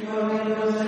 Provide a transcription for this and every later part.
Amen.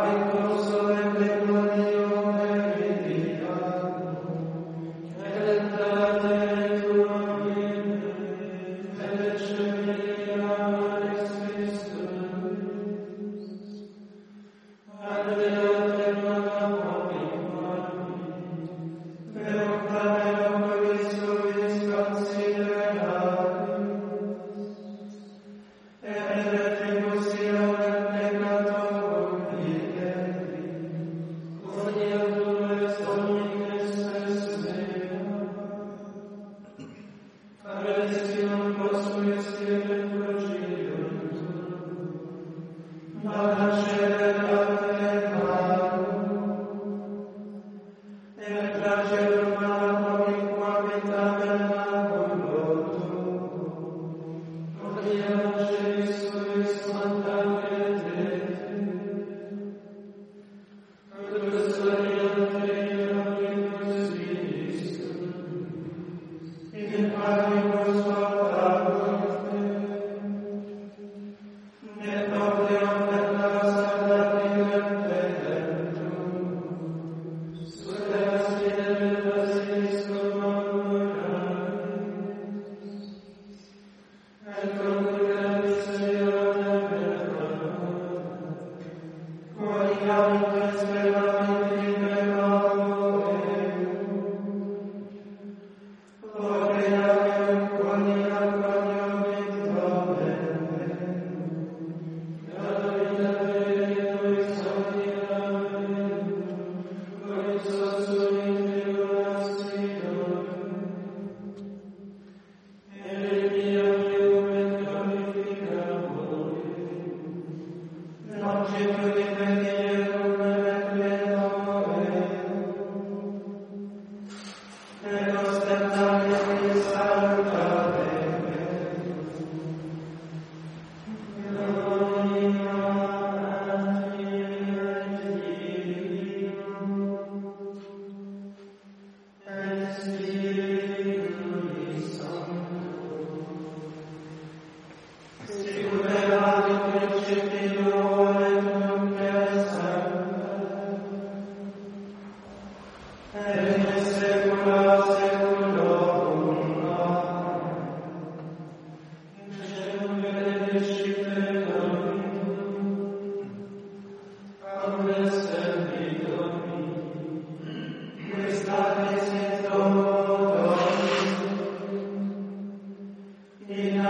Amen.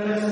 Seven